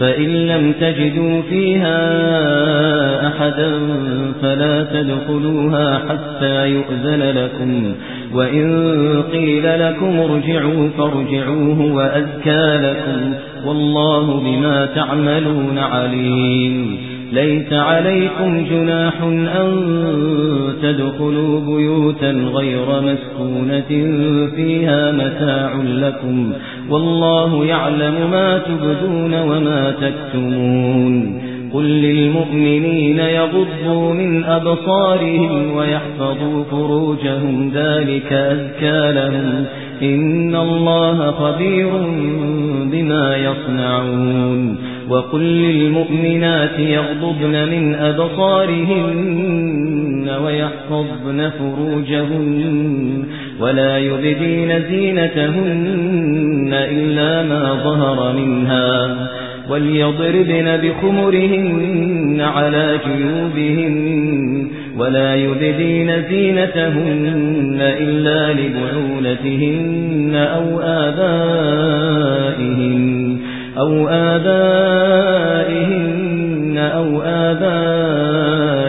فإن لم تجدوا فيها أحدا فلا تدخلوها حتى يؤذن لكم. وإن قيل لكم ارجعوا فارجعوه وأذكى لكم. والله بما تعملون عليم. ليس عليكم جناح أن تدخلوا بيوتا غير مسكونة فيها متاع لكم. والله يعلم ما تبدون وما تكتمون. قل للمؤمنين يغضوا من أبصارهم ويحفظوا فروجهم ذلك أذكى لهم إن الله خبير بما يصنعون. وقل للمؤمنات يغضبن من ويحفظن فروجهن ولا يبدين زينتهن إلا ما ظهر منها وليضربن بخمرهن على جيوبهن ولا يبدين زينتهن إلا لبعولتهن أو آبائهن أو آبائهن أو